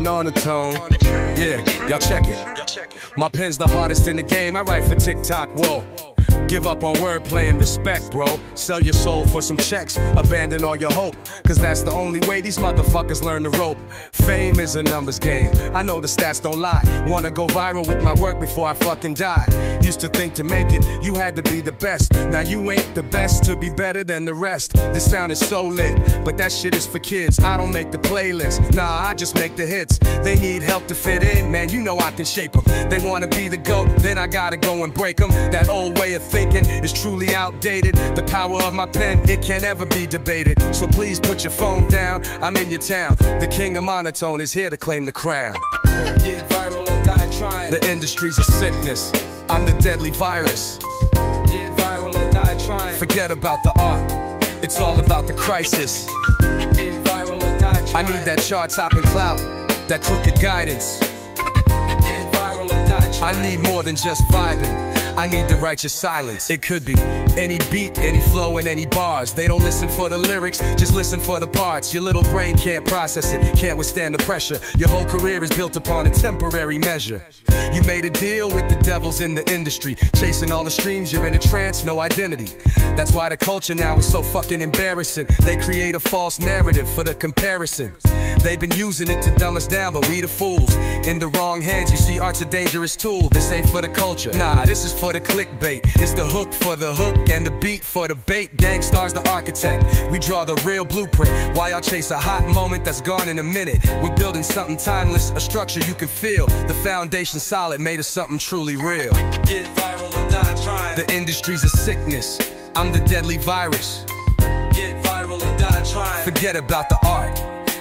monotone. Yeah, y'all check it. My pen's the hardest in the game. I write for TikTok. Whoa. Give up on wordplay and respect, bro. Sell your soul for some checks, abandon all your hope. Cause that's the only way these motherfuckers learn the rope. Fame is a numbers game. I know the stats don't lie. Wanna go viral with my work before I fucking die. Used to think to make it, you had to be the best. Now you ain't the best to be better than the rest. This sound is so lit, but that shit is for kids. I don't make the playlist, nah, I just make the hits. They need help to fit in, man, you know I can shape them. They wanna be the GOAT, then I gotta go and break them. That old way of thinking is truly outdated. The power of my pen, it can't ever be debated. So please put your phone down, I'm in your town. The king of monotone is here to claim the crown. Get viral or die trying. The industry's a sickness, I'm the deadly virus. Get viral or die trying. Forget about the art, it's all about the crisis. Get viral die trying. I need that chart topping clout, that crooked guidance. Get viral die trying. I need more than just vibing. I need the righteous silence. It could be any beat, any flow, and any bars. They don't listen for the lyrics, just listen for the parts. Your little brain can't process it, can't withstand the pressure. Your whole career is built upon a temporary measure. You made a deal with the devils in the industry, chasing all the streams. You're in a trance, no identity. That's why the culture now is so fucking embarrassing. They create a false narrative for the comparison. They've been using it to dumb us down, but we the fools. In the wrong hands, you see art's a dangerous tool. This ain't for the culture. Nah, this is for the clickbait. It's the hook for the hook and the beat for the bait. Gang Starr's the architect. We draw the real blueprint. Why y'all chase a hot moment that's gone in a minute? We're building something timeless, a structure you can feel. The foundation solid, made of something truly real. Get viral or die trying. The industry's a sickness. I'm the deadly virus. Get viral or die trying. Forget about the art.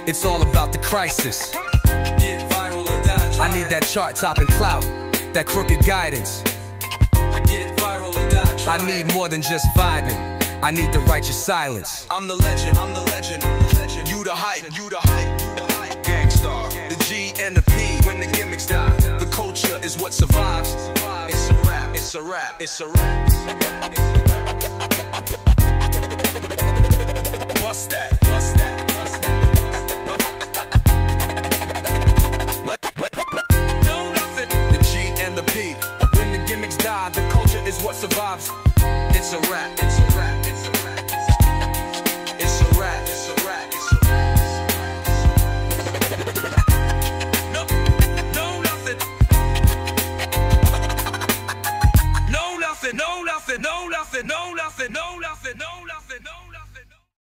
It's all about the crisis. Get viral or die trying. I need that chart topping clout, that crooked guidance. I need more than just vibing. I need the righteous silence. I'm the legend, I'm the legend, legend. You the hype, you the hype, you the hype. Gang Starr, the G and the P when the gimmicks die. The culture is what survives. It's a rap, it's a rap, it's a rap. Bust that, bust that, survives. It's a rap, it's a rap, it's a rap. It's a rap, it's a rap, it's a rap. No, no. No nothing, no nothing, no nothing, no nothing, no nothing, no nothing.